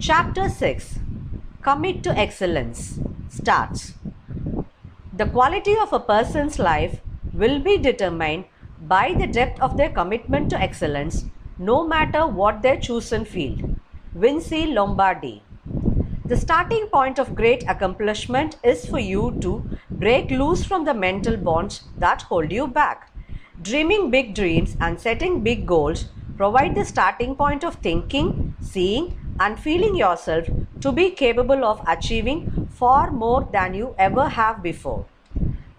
Chapter 6 Commit to Excellence starts. The quality of a person's life will be determined by the depth of their commitment to excellence, no matter what their chosen field. Vince Lombardi. The starting point of great accomplishment is for you to break loose from the mental bonds that hold you back. Dreaming big dreams and setting big goals provide the starting point of thinking, seeing, and feeling yourself to be capable of achieving far more than you ever have before.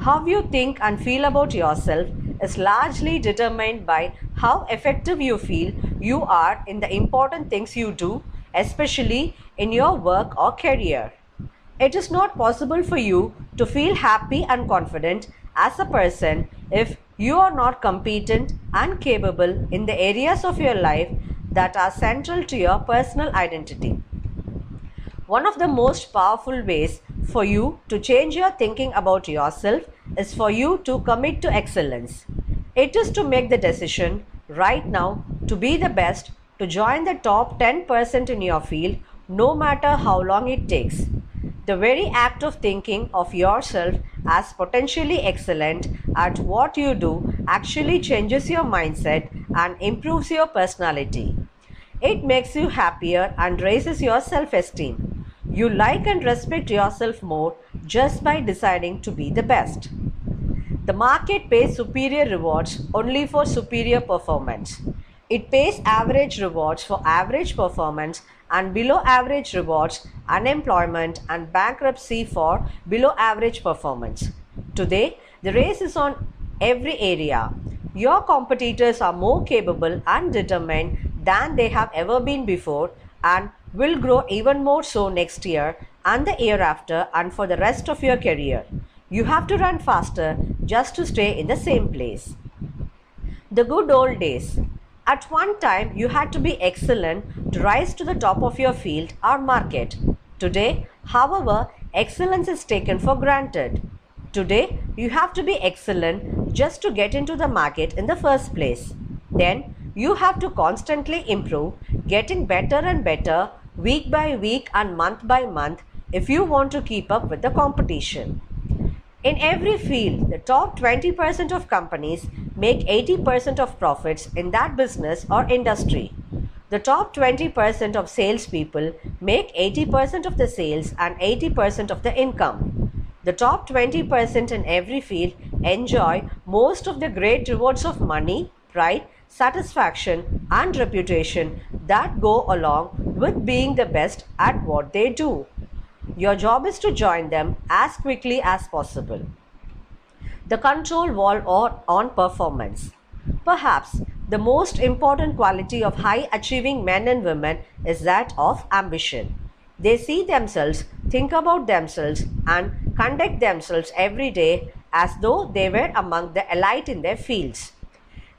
How you think and feel about yourself is largely determined by how effective you feel you are in the important things you do, especially in your work or career. It is not possible for you to feel happy and confident as a person if you are not competent and capable in the areas of your life that are central to your personal identity. One of the most powerful ways for you to change your thinking about yourself is for you to commit to excellence. It is to make the decision right now to be the best, to join the top 10% in your field, no matter how long it takes. The very act of thinking of yourself as potentially excellent at what you do actually changes your mindset and improves your personality. It makes you happier and raises your self esteem. You like and respect yourself more just by deciding to be the best. The market pays superior rewards only for superior performance. It pays average rewards for average performance and below average rewards unemployment and bankruptcy for below average performance. Today, the race is on every area. Your competitors are more capable and determined than they have ever been before and will grow even more so next year and the year after and for the rest of your career. You have to run faster just to stay in the same place. The good old days. At one time, you had to be excellent to rise to the top of your field or market. Today, however, excellence is taken for granted. Today, you have to be excellent just to get into the market in the first place. Then, you have to constantly improve, getting better and better week by week and month by month if you want to keep up with the competition. In every field, the top 20% of companies make 80% of profits in that business or industry. The top 20% of salespeople make 80% of the sales and 80% of the income. The top 20% in every field enjoy most of the great rewards of money, pride, satisfaction, and reputation that go along with being the best at what they do. Your job is to join them as quickly as possible. The control wall or on performance. Perhaps the most important quality of high achieving men and women is that of ambition. They see themselves, think about themselves, and conduct themselves every day as though they were among the elite in their fields.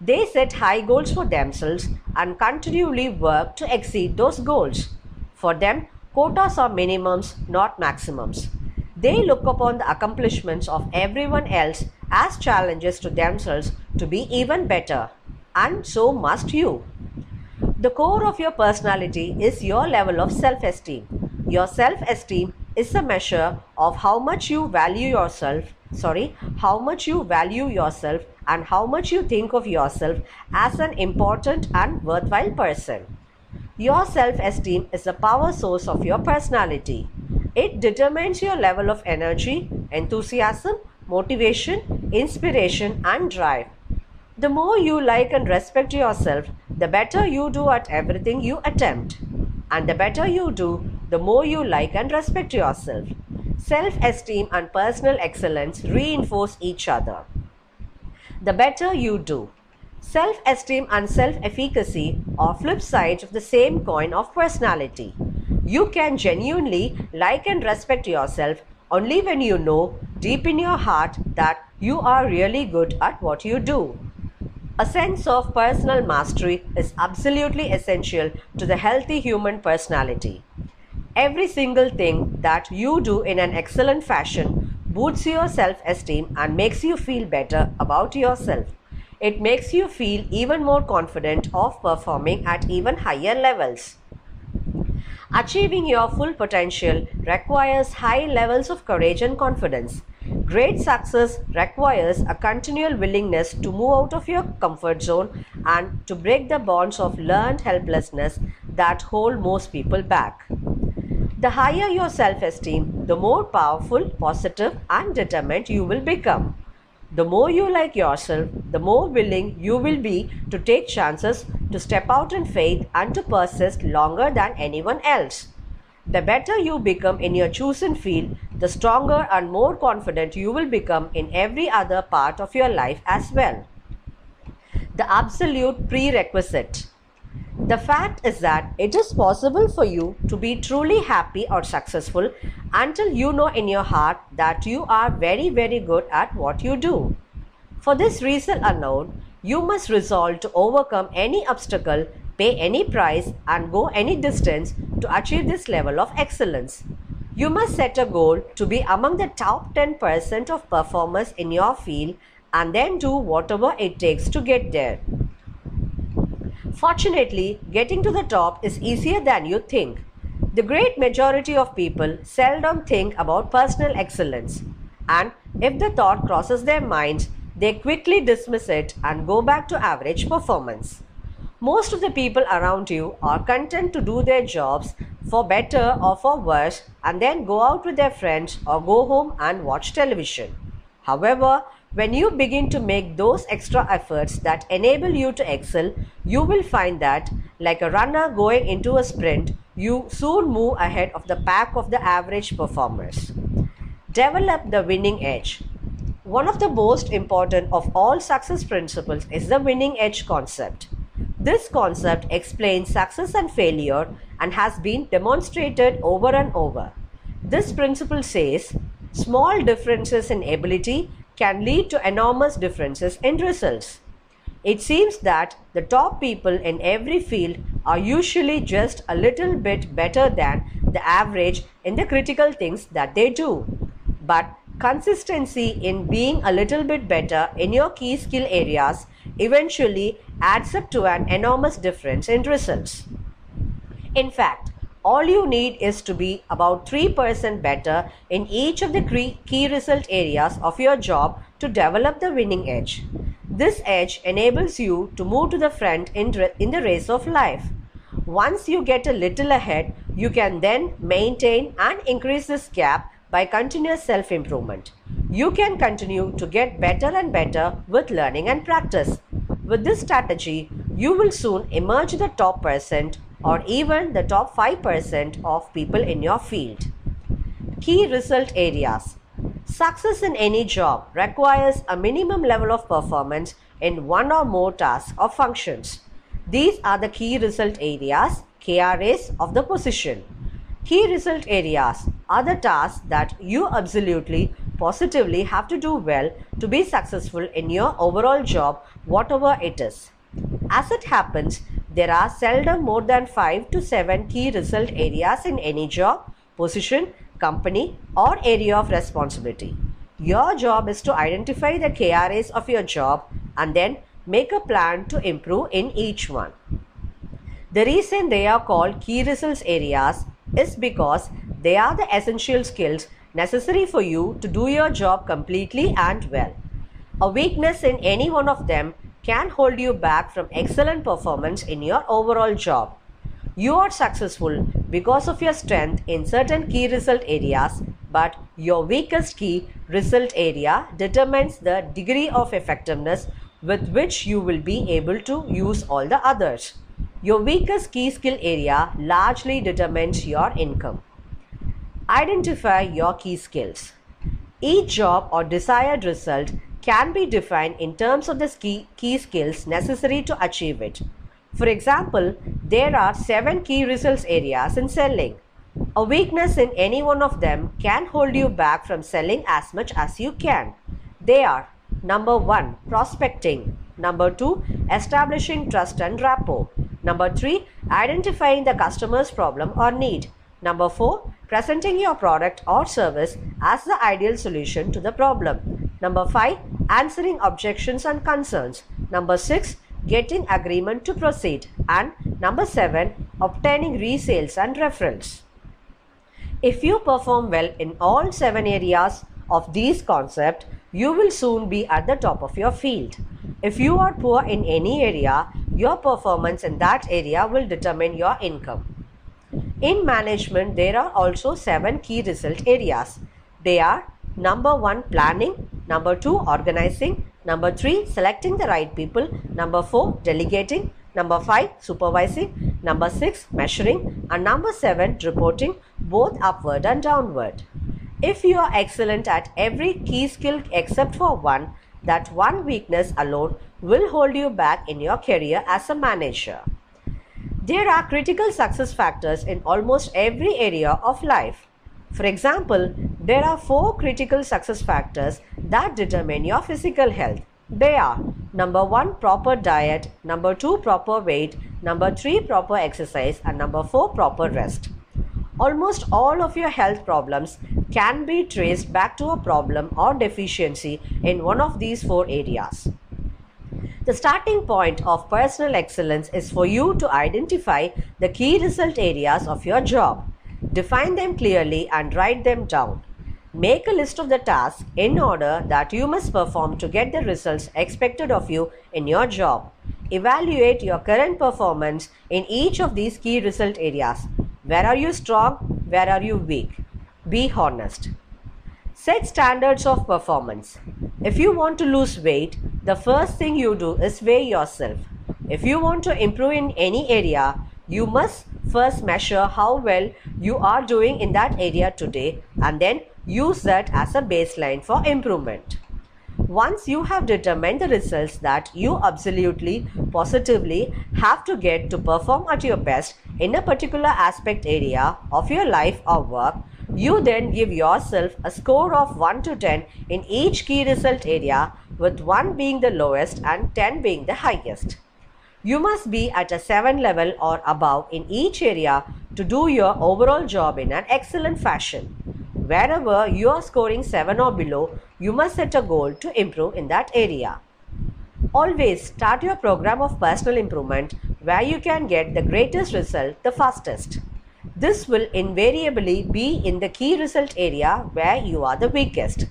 They set high goals for themselves and continually work to exceed those goals. For them, Quotas are minimums, not maximums. They look upon the accomplishments of everyone else as challenges to themselves to be even better, and so must you. The core of your personality is your level of self esteem. Your self esteem is a measure of how much you value yourself, sorry, how much you value yourself and how much you think of yourself as an important and worthwhile person. Your self esteem is the power source of your personality. It determines your level of energy, enthusiasm, motivation, inspiration, and drive. The more you like and respect yourself, the better you do at everything you attempt. And the better you do, the more you like and respect yourself. Self esteem and personal excellence reinforce each other. The better you do, Self esteem and self efficacy are flip sides of the same coin of personality. You can genuinely like and respect yourself only when you know deep in your heart that you are really good at what you do. A sense of personal mastery is absolutely essential to the healthy human personality. Every single thing that you do in an excellent fashion boosts your self esteem and makes you feel better about yourself. It makes you feel even more confident of performing at even higher levels. Achieving your full potential requires high levels of courage and confidence. Great success requires a continual willingness to move out of your comfort zone and to break the bonds of learned helplessness that hold most people back. The higher your self esteem, the more powerful, positive, and determined you will become. The more you like yourself, the more willing you will be to take chances, to step out in faith, and to persist longer than anyone else. The better you become in your chosen field, the stronger and more confident you will become in every other part of your life as well. The absolute prerequisite. The fact is that it is possible for you to be truly happy or successful until you know in your heart that you are very, very good at what you do. For this reason alone, you must resolve to overcome any obstacle, pay any price, and go any distance to achieve this level of excellence. You must set a goal to be among the top 10% of performers in your field and then do whatever it takes to get there. Fortunately, getting to the top is easier than you think. The great majority of people seldom think about personal excellence, and if the thought crosses their minds, they quickly dismiss it and go back to average performance. Most of the people around you are content to do their jobs for better or for worse and then go out with their friends or go home and watch television. However, when you begin to make those extra efforts that enable you to excel, you will find that, like a runner going into a sprint, you soon move ahead of the pack of the average performers. Develop the winning edge. One of the most important of all success principles is the winning edge concept. This concept explains success and failure and has been demonstrated over and over. This principle says small differences in ability can lead to enormous differences in results. It seems that the top people in every field are usually just a little bit better than the average in the critical things that they do. But consistency in being a little bit better in your key skill areas eventually adds up to an enormous difference in results. In fact, all you need is to be about 3% better in each of the key result areas of your job to develop the winning edge. This edge enables you to move to the front in, the race of life. Once you get a little ahead, you can then maintain and increase this gap by continuous self improvement. You can continue to get better and better with learning and practice. With this strategy, you will soon emerge the top percent or even the top 5% of people in your field. Key result areas Success in any job requires a minimum level of performance in one or more tasks or functions. These are the key result areas, KRAs of the position. Key result areas are the tasks that you absolutely positively have to do well to be successful in your overall job, whatever it is. As it happens, there are seldom more than 5 to 7 key result areas in any job, position, company, or area of responsibility. Your job is to identify the KRAs of your job and then make a plan to improve in each one. The reason they are called key results areas is because they are the essential skills necessary for you to do your job completely and well. A weakness in any one of them can hold you back from excellent performance in your overall job. You are successful because of your strength in certain key result areas, but your weakest key result area determines the degree of effectiveness with which you will be able to use all the others. Your weakest key skill area largely determines your income. Identify your key skills. Each job or desired result can be defined in terms of the key, key skills necessary to achieve it. For example, there are seven key results areas in selling. A weakness in any one of them can hold you back from selling as much as you can. They are number one, prospecting. Number two, establishing trust and rapport. Number three, identifying the customer's problem or need. Number four, presenting your product or service as the ideal solution to the problem. Number five, answering objections and concerns. Number 6, getting agreement to proceed. And number 7, obtaining resales and referrals. If you perform well in all seven areas of these concepts, you will soon be at the top of your field. If you are poor in any area, your performance in that area will determine your income. In management, there are also seven key result areas. They are number one, planning, number two, organizing, number three, selecting the right people, number four, delegating, number five, supervising, number six, measuring, and number seven, reporting, both upward and downward. If you are excellent at every key skill except for one, that one weakness alone will hold you back in your career as a manager. There are critical success factors in almost every area of life. For example, there are four critical success factors that determine your physical health. They are number one, proper diet, number two, proper weight, number three, proper exercise, and number four, proper rest. Almost all of your health problems can be traced back to a problem or deficiency in one of these four areas. The starting point of personal excellence is for you to identify the key result areas of your job. Define them clearly and write them down. Make a list of the tasks in order that you must perform to get the results expected of you in your job. Evaluate your current performance in each of these key result areas where are you strong? Where are you weak? Be honest. Set standards of performance. If you want to lose weight, the first thing you do is weigh yourself. If you want to improve in any area, you must first measure how well you are doing in that area today and then use that as a baseline for improvement. Once you have determined the results that you absolutely, positively have to get to perform at your best, in a particular aspect area of your life or work, you then give yourself a score of 1 to 10 in each key result area with 1 being the lowest and 10 being the highest. You must be at a 7 level or above in each area to do your overall job in an excellent fashion. Wherever you are scoring 7 or below, you must set a goal to improve in that area. Always start your program of personal improvement where you can get the greatest result the fastest. This will invariably be in the key result area where you are the weakest.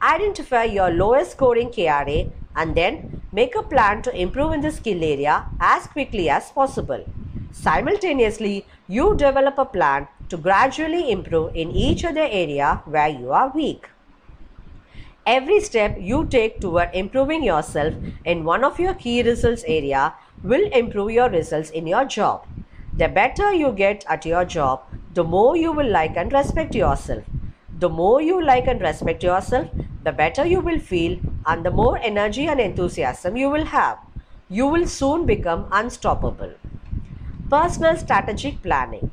Identify your lowest scoring KRA and then make a plan to improve in the skill area as quickly as possible. Simultaneously, you develop a plan to gradually improve in each other area where you are weak. Every step you take toward improving yourself in one of your key results area will improve your results in your job. The better you get at your job, the more you will like and respect yourself. The more you like and respect yourself, the better you will feel and the more energy and enthusiasm you will have. You will soon become unstoppable. Personal strategic planning.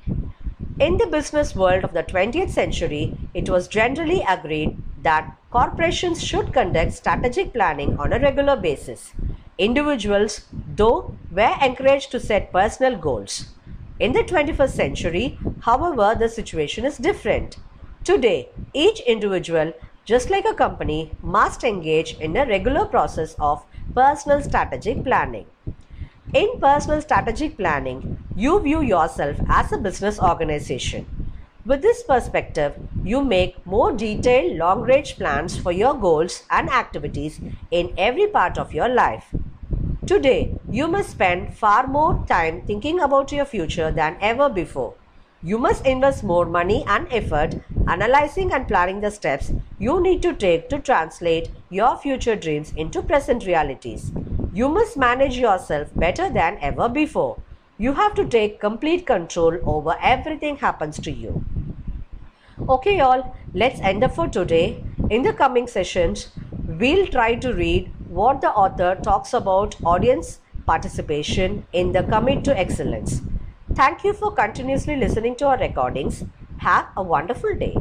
In the business world of the 20th century, it was generally agreed that corporations should conduct strategic planning on a regular basis. Individuals, though, were encouraged to set personal goals. In the 21st century, however, the situation is different. Today, each individual, just like a company, must engage in a regular process of personal strategic planning. In personal strategic planning, you view yourself as a business organization. With this perspective, you make more detailed long range plans for your goals and activities in every part of your life. Today, you must spend far more time thinking about your future than ever before. You must invest more money and effort analyzing and planning the steps you need to take to translate your future dreams into present realities. You must manage yourself better than ever before. You have to take complete control over everything happens to you. Okay, y'all, let's end up for today. In the coming sessions, we'll try to read what the author talks about audience participation in the commit to excellence. Thank you for continuously listening to our recordings. Have a wonderful day.